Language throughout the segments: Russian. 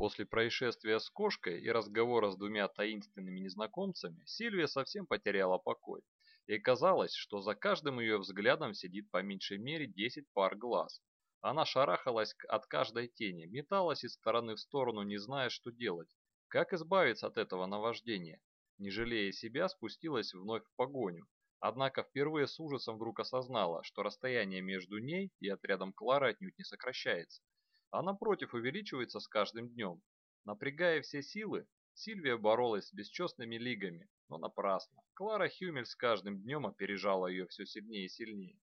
После происшествия с кошкой и разговора с двумя таинственными незнакомцами Сильвия совсем потеряла покой. Ей казалось, что за каждым ее взглядом сидит по меньшей мере 10 пар глаз. Она шарахалась от каждой тени, металась из стороны в сторону, не зная, что делать. Как избавиться от этого наваждения? Не жалея себя, спустилась вновь в погоню. Однако впервые с ужасом вдруг осознала, что расстояние между ней и отрядом Клары отнюдь не сокращается а напротив увеличивается с каждым днем. Напрягая все силы, Сильвия боролась с бесчестными лигами, но напрасно. Клара Хюмель с каждым днем опережала ее все сильнее и сильнее.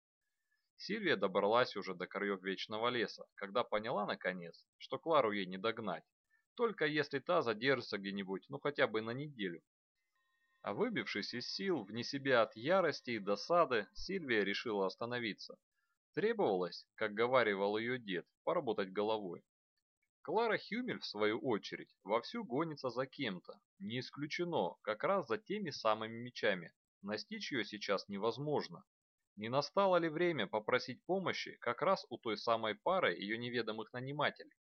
Сильвия добралась уже до краев Вечного леса, когда поняла, наконец, что Клару ей не догнать, только если та задержится где-нибудь, ну хотя бы на неделю. А выбившись из сил, вне себя от ярости и досады, Сильвия решила остановиться, Требовалось, как говаривал ее дед, поработать головой. Клара Хюмель, в свою очередь, вовсю гонится за кем-то. Не исключено, как раз за теми самыми мечами. Настичь ее сейчас невозможно. Не настало ли время попросить помощи как раз у той самой пары ее неведомых нанимателей?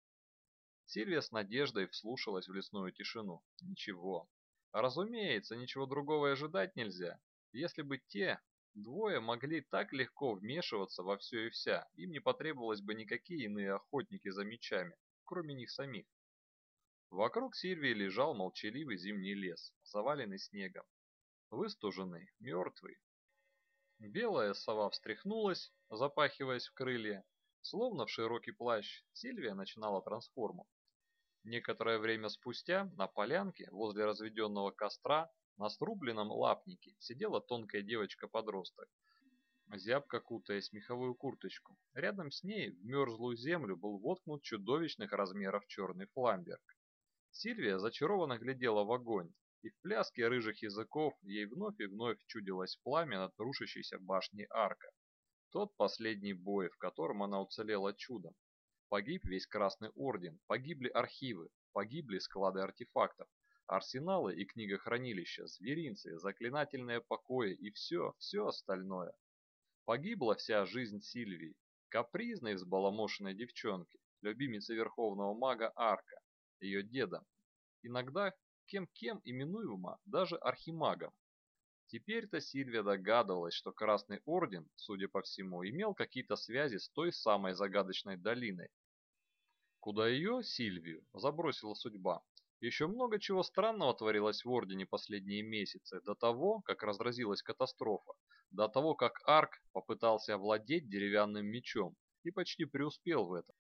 Сильвия с надеждой вслушалась в лесную тишину. Ничего. Разумеется, ничего другого и ожидать нельзя. Если бы те, Двое могли так легко вмешиваться во все и вся, им не потребовалось бы никакие иные охотники за мечами, кроме них самих. Вокруг Сильвии лежал молчаливый зимний лес, заваленный снегом, выстуженный, мертвый. Белая сова встряхнулась, запахиваясь в крылья, словно в широкий плащ, Сильвия начинала трансформу. Некоторое время спустя на полянке возле разведенного костра на срубленном лапнике сидела тонкая девочка-подросток, зябко кутаясь в меховую курточку. Рядом с ней в мерзлую землю был воткнут чудовищных размеров черный фламберг. Сильвия зачарованно глядела в огонь, и в пляске рыжих языков ей вновь и вновь чудилось пламя над рушащейся башней арка. Тот последний бой, в котором она уцелела чудом. Погиб весь Красный Орден, погибли архивы, погибли склады артефактов, Арсеналы и книгохранилища, зверинцы, заклинательные покои и все, все остальное. Погибла вся жизнь Сильвии, капризной взбаламошенной девчонки, любимицы верховного мага Арка, ее деда. Иногда кем-кем именуемо даже архимагом. Теперь-то Сильвия догадывалась, что Красный Орден, судя по всему, имел какие-то связи с той самой загадочной долиной, куда ее, Сильвию, забросила судьба. Еще много чего странного творилось в Ордене последние месяцы, до того, как разразилась катастрофа, до того, как Арк попытался овладеть деревянным мечом и почти преуспел в этом.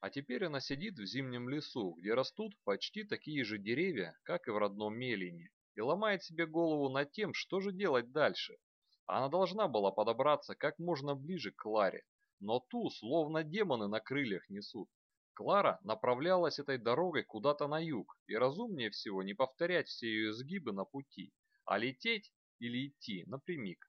А теперь она сидит в зимнем лесу, где растут почти такие же деревья, как и в родном Мелине, и ломает себе голову над тем, что же делать дальше. Она должна была подобраться как можно ближе к Кларе, но ту словно демоны на крыльях несут. Клара направлялась этой дорогой куда-то на юг, и разумнее всего не повторять все ее изгибы на пути, а лететь или идти напрямик.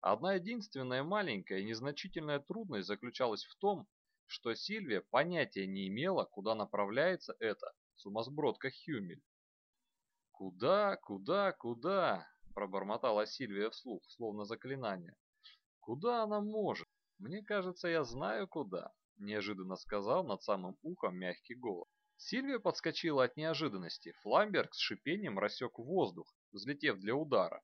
Одна единственная маленькая и незначительная трудность заключалась в том, что Сильвия понятия не имела, куда направляется эта сумасбродка Хюмель. «Куда, куда, куда?» – пробормотала Сильвия вслух, словно заклинание. «Куда она может? Мне кажется, я знаю куда» неожиданно сказал над самым ухом мягкий голос. Сильвия подскочила от неожиданности. Фламберг с шипением рассек воздух, взлетев для удара.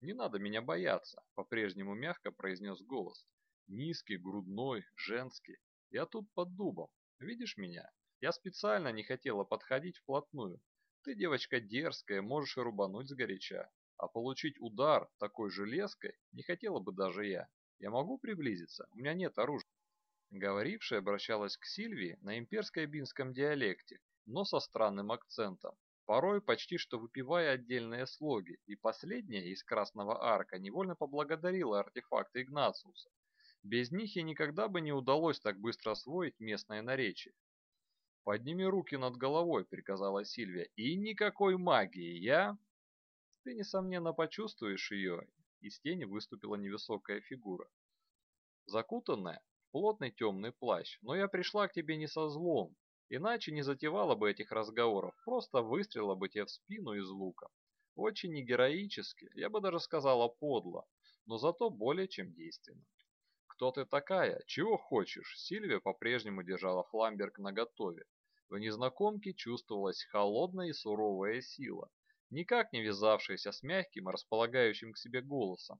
«Не надо меня бояться», — по-прежнему мягко произнес голос. «Низкий, грудной, женский. Я тут под дубом. Видишь меня? Я специально не хотела подходить вплотную. Ты девочка дерзкая, можешь и рубануть сгоряча. А получить удар такой железкой не хотела бы даже я. Я могу приблизиться? У меня нет оружия. Говорившая обращалась к Сильвии на имперско-бинском диалекте, но со странным акцентом, порой почти что выпивая отдельные слоги, и последняя из Красного Арка невольно поблагодарила артефакты Игнациуса. Без них ей никогда бы не удалось так быстро освоить местное наречие. «Подними руки над головой», — приказала Сильвия, — «и никакой магии, я...» «Ты, несомненно, почувствуешь ее», — из тени выступила невысокая фигура. Закутанная, плотный темный плащ, но я пришла к тебе не со злом, иначе не затевала бы этих разговоров, просто выстрела бы тебе в спину из лука. Очень не героически, я бы даже сказала подло, но зато более чем действенно. «Кто ты такая? Чего хочешь?» Сильвия по-прежнему держала Фламберг наготове. В незнакомке чувствовалась холодная и суровая сила, никак не вязавшаяся с мягким, располагающим к себе голосом.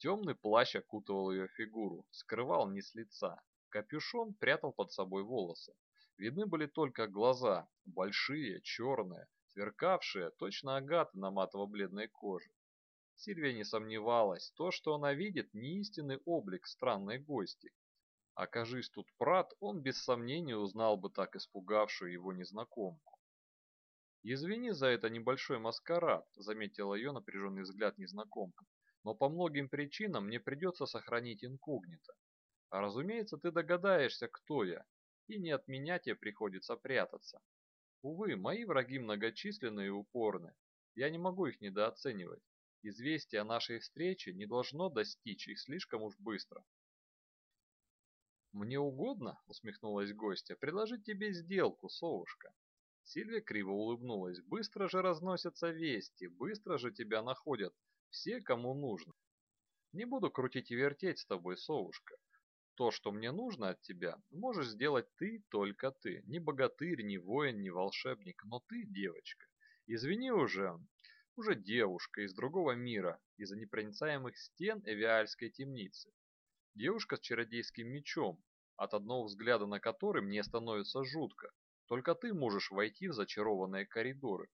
Темный плащ окутывал ее фигуру, скрывал не с лица. Капюшон прятал под собой волосы. Видны были только глаза, большие, черные, сверкавшие, точно агаты на матово-бледной коже. Сильвия не сомневалась, то, что она видит, не истинный облик странной гости. Окажись тут Прат, он без сомнения узнал бы так испугавшую его незнакомку. «Извини за это небольшой маскарад», — заметила ее напряженный взгляд незнакомка, «но по многим причинам мне придется сохранить инкогнито. А разумеется, ты догадаешься, кто я, и не от меня тебе приходится прятаться. Увы, мои враги многочисленны и упорны, я не могу их недооценивать. Известие о нашей встрече не должно достичь их слишком уж быстро. «Мне угодно», — усмехнулась гостья, — «предложить тебе сделку, совушка». Сильвия криво улыбнулась. «Быстро же разносятся вести, быстро же тебя находят все, кому нужно. Не буду крутить и вертеть с тобой, совушка. То, что мне нужно от тебя, можешь сделать ты, только ты. Ни богатырь, ни воин, ни волшебник, но ты девочка. Извини уже, уже девушка из другого мира, из-за непроницаемых стен Эвиальской темницы. Девушка с чародейским мечом, от одного взгляда на который мне становится жутко. Только ты можешь войти в зачарованные коридоры.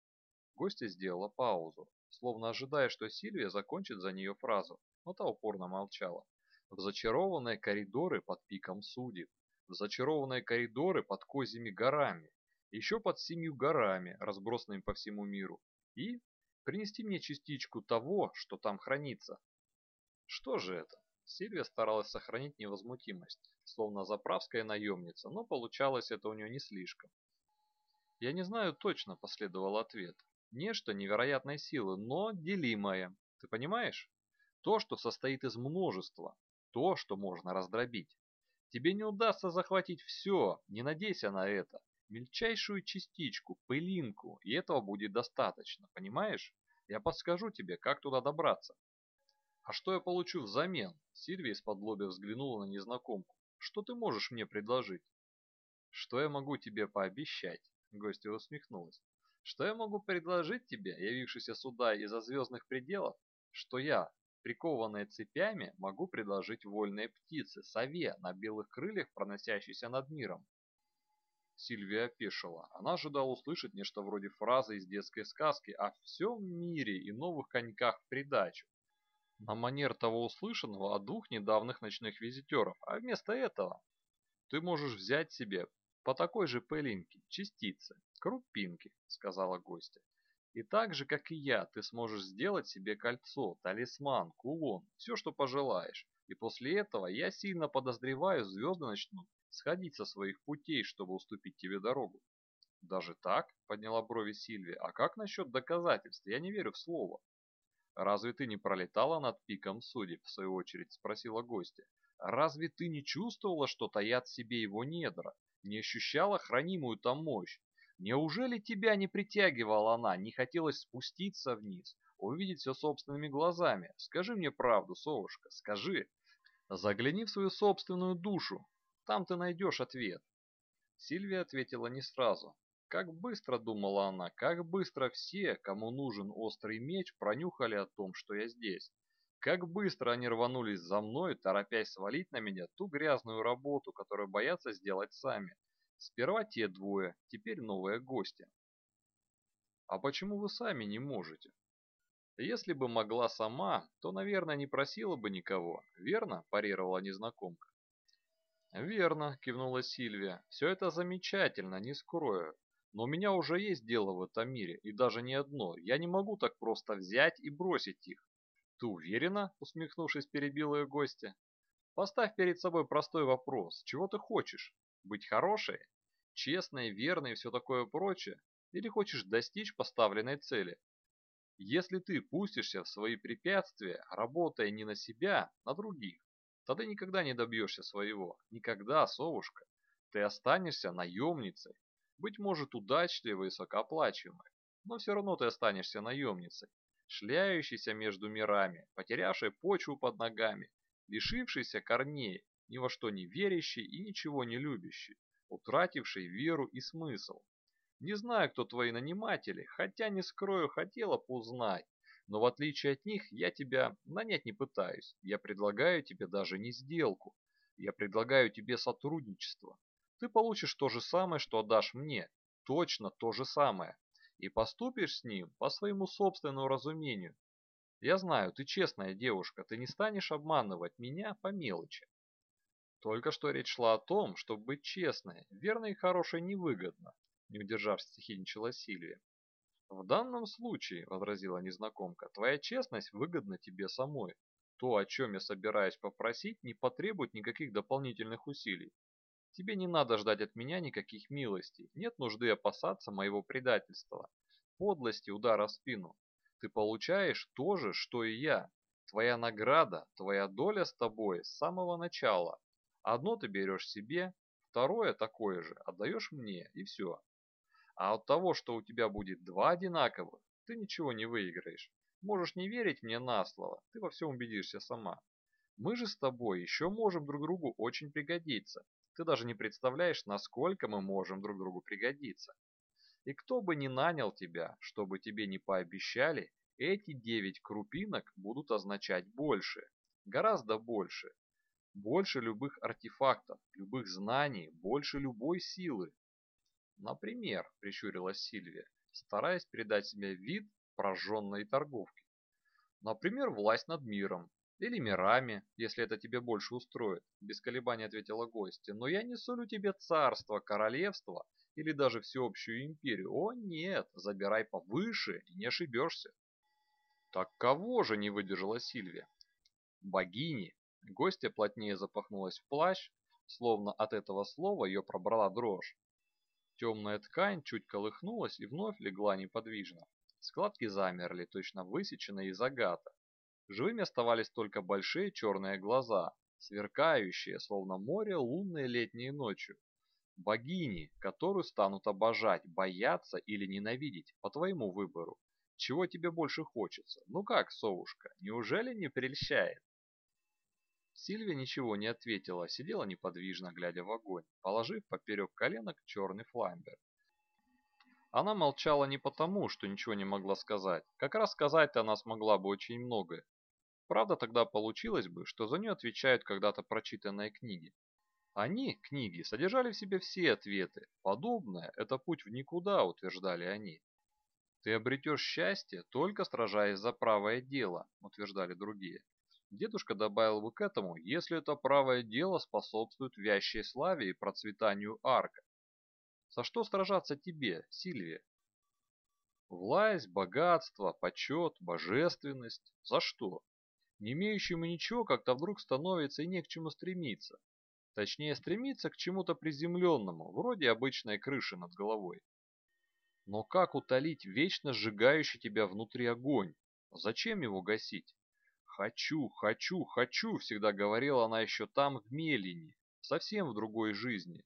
Гостья сделала паузу, словно ожидая, что Сильвия закончит за нее фразу, но та упорно молчала. В зачарованные коридоры под пиком судеб, в зачарованные коридоры под козьими горами, еще под семью горами, разбросанными по всему миру, и принести мне частичку того, что там хранится. Что же это? Сильвия старалась сохранить невозмутимость, словно заправская наемница, но получалось это у нее не слишком. «Я не знаю точно», — последовал ответ. «Нечто невероятной силы, но делимое. Ты понимаешь? То, что состоит из множества. То, что можно раздробить. Тебе не удастся захватить все, не надейся на это мельчайшую частичку, пылинку, и этого будет достаточно, понимаешь? Я подскажу тебе, как туда добраться. А что я получу взамен? Сильвия из-под взглянула на незнакомку. Что ты можешь мне предложить? Что я могу тебе пообещать? Гостья усмехнулась. Что я могу предложить тебе, явившийся сюда из-за звездных пределов? Что я, прикованная цепями, могу предложить вольной птице, сове на белых крыльях, проносящейся над миром, Сильвия опешила. Она ожидала услышать нечто вроде фразы из детской сказки о всем мире и новых коньках в придачу. На манер того услышанного о двух недавних ночных визитеров, а вместо этого ты можешь взять себе по такой же пылинке, частицы, крупинки, сказала гостья. И так же, как и я, ты сможешь сделать себе кольцо, талисман, кулон, все, что пожелаешь. И после этого я сильно подозреваю, звезды начнут сходить со своих путей, чтобы уступить тебе дорогу. Даже так? Подняла брови Сильвия. А как насчет доказательств? Я не верю в слово. Разве ты не пролетала над пиком судеб, в свою очередь спросила гостья. Разве ты не чувствовала, что таят себе его недра? Не ощущала хранимую там мощь? Неужели тебя не притягивала она, не хотелось спуститься вниз, увидеть все собственными глазами? Скажи мне правду, совушка, скажи. Загляни в свою собственную душу, там ты найдешь ответ. Сильвия ответила не сразу. Как быстро, думала она, как быстро все, кому нужен острый меч, пронюхали о том, что я здесь. Как быстро они рванулись за мной, торопясь свалить на меня ту грязную работу, которую боятся сделать сами. Сперва те двое, теперь новые гости. А почему вы сами не можете? Если бы могла сама, то, наверное, не просила бы никого, верно? парировала незнакомка. «Верно», – кивнула Сильвия. «Все это замечательно, не скрою. Но у меня уже есть дело в этом мире, и даже не одно. Я не могу так просто взять и бросить их». «Ты уверена?» – усмехнувшись, перебила ее гостья. «Поставь перед собой простой вопрос. Чего ты хочешь? Быть хорошей? Честной, верной и все такое прочее? Или хочешь достичь поставленной цели? Если ты пустишься в свои препятствия, работая не на себя, а на других, Тогда никогда не добьешься своего. Никогда, совушка. Ты останешься наемницей. Быть может, удачливой и высокооплачиваемой. Но все равно ты останешься наемницей, шляющейся между мирами, потерявшей почву под ногами, лишившейся корней, ни во что не верящей и ничего не любящей. утратившей веру и смысл. Не знаю, кто твои наниматели, хотя, не скрою, хотела бы узнать. Но в отличие от них, я тебя нанять не пытаюсь. Я предлагаю тебе даже не сделку. Я предлагаю тебе сотрудничество. Ты получишь то же самое, что отдашь мне. Точно то же самое. И поступишь с ним по своему собственному разумению. Я знаю, ты честная девушка, ты не станешь обманывать меня по мелочи. Только что речь шла о том, чтобы быть честной, верно и хорошей невыгодно, не удержавшись, стихийничала Сильвия. «В данном случае, — возразила незнакомка, — твоя честность выгодна тебе самой. То, о чем я собираюсь попросить, не потребует никаких дополнительных усилий. Тебе не надо ждать от меня никаких милостей, нет нужды опасаться моего предательства, подлости, удара в спину. Ты получаешь то же, что и я. Твоя награда, твоя доля с тобой с самого начала. Одно ты берешь себе, второе такое же отдаешь мне, и все. А от того, что у тебя будет два одинаковых, ты ничего не выиграешь. Можешь не верить мне на слово, ты во всем убедишься сама. Мы же с тобой еще можем друг другу очень пригодиться. Ты даже не представляешь, насколько мы можем друг другу пригодиться. И кто бы ни нанял тебя, чтобы тебе не пообещали, эти девять крупинок будут означать больше, гораздо больше. Больше любых артефактов, любых знаний, больше любой силы, Например, прищурилась Сильвия, стараясь передать себе вид прожженной торговки. Например, власть над миром. Или мирами, если это тебе больше устроит, без колебаний ответила гостья. Но я не сулю тебе царство, королевство или даже всеобщую империю. О нет, забирай повыше и не ошибешься. Так кого же не выдержала Сильвия? Богини. Гостья плотнее запахнулась в плащ, словно от этого слова ее пробрала дрожь. Темная ткань чуть колыхнулась и вновь легла неподвижно. Складки замерли, точно высеченные из агата. Живыми оставались только большие черные глаза, сверкающие, словно море лунной летней ночью. Богини, которую станут обожать, бояться или ненавидеть, по твоему выбору. Чего тебе больше хочется? Ну как, совушка, неужели не прельщает? Сильвия ничего не ответила, сидела неподвижно, глядя в огонь, положив поперек коленок черный фламбер. Она молчала не потому, что ничего не могла сказать. Как раз сказать-то она смогла бы очень многое. Правда, тогда получилось бы, что за нее отвечают когда-то прочитанные книги. Они, книги, содержали в себе все ответы. Подобное – это путь в никуда, утверждали они. Ты обретешь счастье, только сражаясь за правое дело, утверждали другие. Дедушка добавил бы к этому, если это правое дело способствует вящей славе и процветанию арка. За что сражаться тебе, Сильвия? Власть, богатство, почет, божественность. За что? Не имеющему ничего как-то вдруг становится и не к чему стремиться. Точнее, стремиться к чему-то приземленному, вроде обычной крыши над головой. Но как утолить вечно сжигающий тебя внутри огонь? Зачем его гасить? «Хочу, хочу, хочу!» всегда говорила она еще там, в Мелине, совсем в другой жизни.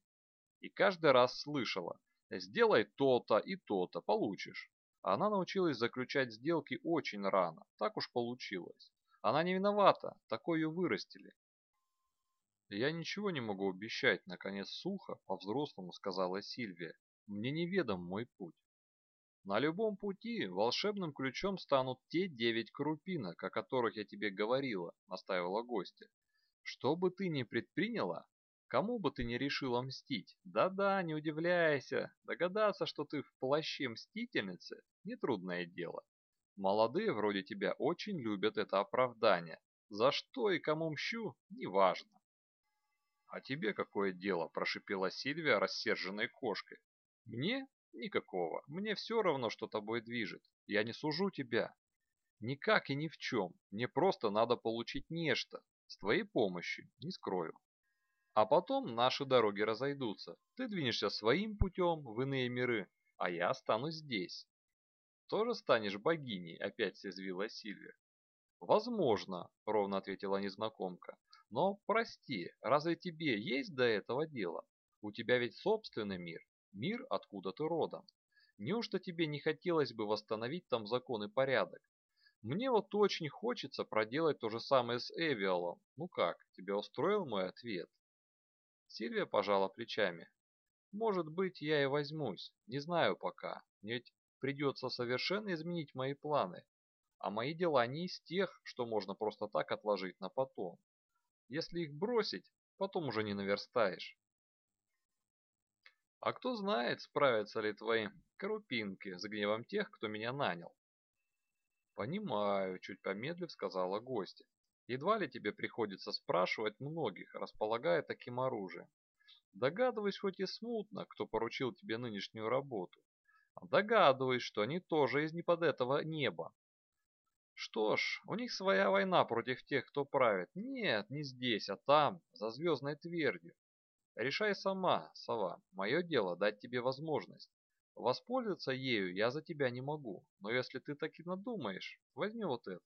И каждый раз слышала «Сделай то-то и то-то, получишь». Она научилась заключать сделки очень рано, так уж получилось. Она не виновата, такой ее вырастили. «Я ничего не могу обещать», — наконец сухо, по-взрослому сказала Сильвия. «Мне неведом мой путь. На любом пути волшебным ключом станут те девять крупинок, о которых я тебе говорила, настаивала гостья. Что бы ты ни предприняла, кому бы ты ни решила мстить, да-да, не удивляйся, догадаться, что ты в плаще мстительницы – нетрудное дело. Молодые вроде тебя очень любят это оправдание. За что и кому мщу – неважно. «А тебе какое дело?» – прошипела Сильвия рассерженной кошкой. «Мне? Никакого. Мне все равно, что тобой движет. Я не сужу тебя. Никак и ни в чем. Мне просто надо получить нечто. С твоей помощью, не скрою. А потом наши дороги разойдутся. Ты двинешься своим путем в иные миры, а я останусь здесь. Тоже станешь богиней, опять съязвила Сильвия. Возможно, ровно ответила незнакомка. Но прости, разве тебе есть до этого дело? У тебя ведь собственный мир, Мир, откуда ты родом. Неужто тебе не хотелось бы восстановить там закон и порядок? Мне вот очень хочется проделать то же самое с Эвиалом. Ну как, тебя устроил мой ответ?» Сильвия пожала плечами. Может быть, я и возьмусь, не знаю пока, ведь придется совершенно изменить мои планы. А мои дела не из тех, что можно просто так отложить на потом. Если их бросить, потом уже не наверстаешь. А кто знает, справятся ли твои корупинки с гневом тех, кто меня нанял. Понимаю, чуть помедлив сказала гостья. Едва ли тебе приходится спрашивать многих, располагая таким оружием. Догадываюсь хоть и смутно, кто поручил тебе нынешнюю работу. Догадываюсь, что они тоже из не под этого неба. Что ж, у них своя война против тех, кто правит. Нет, не здесь, а там, за звездной твердью. Решай сама, сова. Мое дело дать тебе возможность. Воспользоваться ею я за тебя не могу, но если ты так и надумаешь, возьми вот это.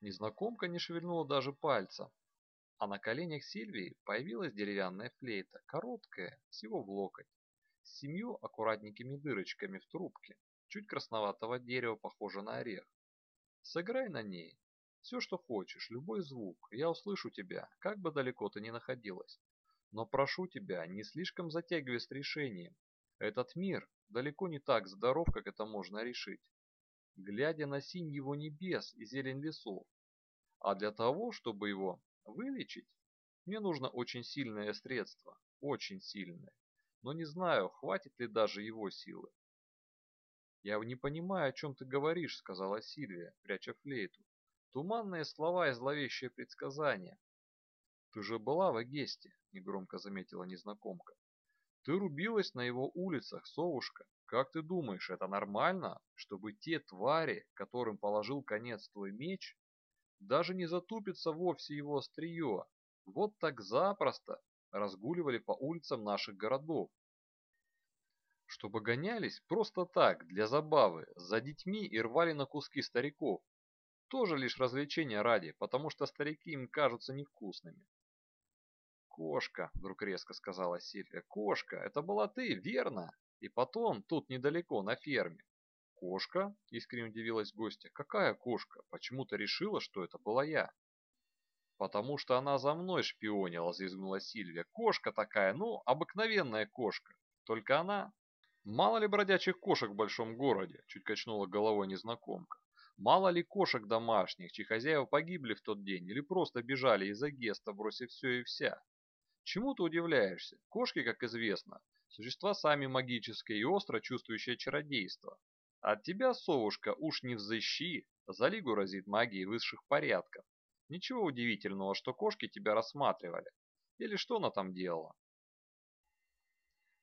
Незнакомка не шевельнула даже пальца, а на коленях Сильвии появилась деревянная флейта, короткая, всего в локоть, с семью аккуратненькими дырочками в трубке, чуть красноватого дерева, похоже на орех. Сыграй на ней. Все, что хочешь, любой звук, я услышу тебя, как бы далеко ты ни находилась. Но прошу тебя, не слишком затягивай с решением. Этот мир далеко не так здоров, как это можно решить. Глядя на синь его небес и зелень лесов. А для того, чтобы его вылечить, мне нужно очень сильное средство, очень сильное. Но не знаю, хватит ли даже его силы. «Я не понимаю, о чем ты говоришь», — сказала Сильвия, пряча флейту. «Туманные слова и зловещие предсказания». «Ты же была в Эгесте», — негромко заметила незнакомка. «Ты рубилась на его улицах, совушка. Как ты думаешь, это нормально, чтобы те твари, которым положил конец твой меч, даже не затупится вовсе его острие, вот так запросто разгуливали по улицам наших городов, чтобы гонялись просто так, для забавы, за детьми и рвали на куски стариков. Тоже лишь развлечение ради, потому что старики им кажутся невкусными. «Кошка», — вдруг резко сказала Сильвия, — «кошка, это была ты, верно? И потом, тут недалеко, на ферме». «Кошка?» — искренне удивилась гостья. «Какая кошка? Почему ты решила, что это была я?» «Потому что она за мной шпионила», — взвизгнула Сильвия. «Кошка такая, ну, обыкновенная кошка. Только она Мало ли бродячих кошек в большом городе, чуть качнула головой незнакомка. Мало ли кошек домашних, чьи хозяева погибли в тот день или просто бежали из-за геста, бросив все и вся. Чему ты удивляешься? Кошки, как известно, существа сами магические и остро чувствующие чародейство. От тебя, совушка, уж не взыщи, за лигу разит магией высших порядков. Ничего удивительного, что кошки тебя рассматривали. Или что она там делала?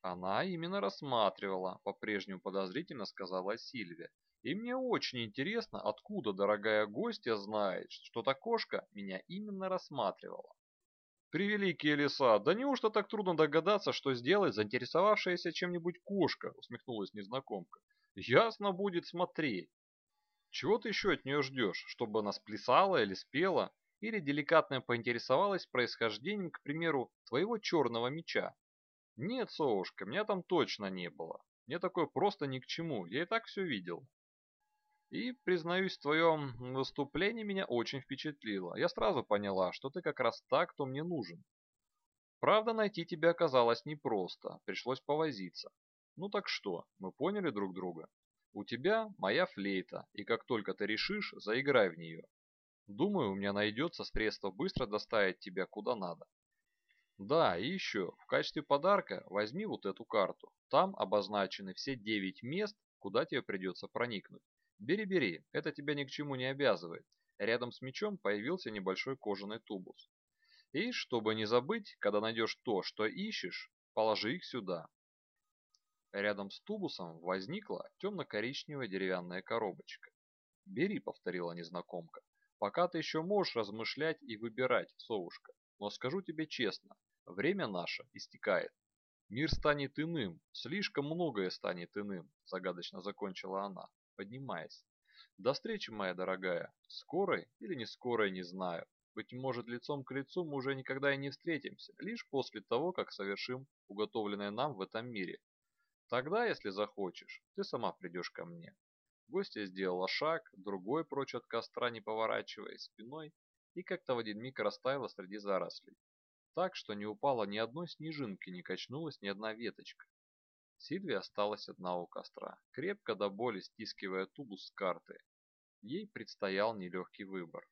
Она именно рассматривала, по-прежнему подозрительно сказала Сильвия. И мне очень интересно, откуда дорогая гостья знает, что та кошка меня именно рассматривала. «Превеликие леса, да неужто так трудно догадаться, что сделает заинтересовавшаяся чем-нибудь кошка?» усмехнулась незнакомка. «Ясно будет смотреть. Чего ты еще от нее ждешь? Чтобы она сплясала или спела? Или деликатно поинтересовалась происхождением, к примеру, твоего черного меча? Нет, совушка, меня там точно не было. Мне такое просто ни к чему, я и так все видел. И, признаюсь, в твоем выступлении меня очень впечатлило. Я сразу поняла, что ты как раз так, кто мне нужен. Правда, найти тебя оказалось непросто, пришлось повозиться. Ну так что, мы поняли друг друга? У тебя моя флейта, и как только ты решишь, заиграй в нее. Думаю, у меня найдется средство быстро доставить тебя куда надо. Да, и еще, в качестве подарка возьми вот эту карту. Там обозначены все 9 мест, куда тебе придется проникнуть. Бери-бери, это тебя ни к чему не обязывает. Рядом с мечом появился небольшой кожаный тубус. И, чтобы не забыть, когда найдешь то, что ищешь, положи их сюда. Рядом с тубусом возникла темно-коричневая деревянная коробочка. «Бери», — повторила незнакомка, — «пока ты еще можешь размышлять и выбирать, совушка. Но скажу тебе честно, Время наше истекает. Мир станет иным, слишком многое станет иным, загадочно закончила она, поднимаясь. До встречи, моя дорогая. Скорой или не скорой, не знаю. Быть может, лицом к лицу мы уже никогда и не встретимся, лишь после того, как совершим уготовленное нам в этом мире. Тогда, если захочешь, ты сама придешь ко мне. Гостья сделала шаг, другой прочь от костра, не поворачиваясь спиной, и как-то в один миг растаяла среди зарослей. так, что не упало ни одной снежинки, не качнулась ни одна веточка. Сильвия осталась одна у костра, крепко до боли стискивая тубус с картой. Ей предстоял нелегкий выбор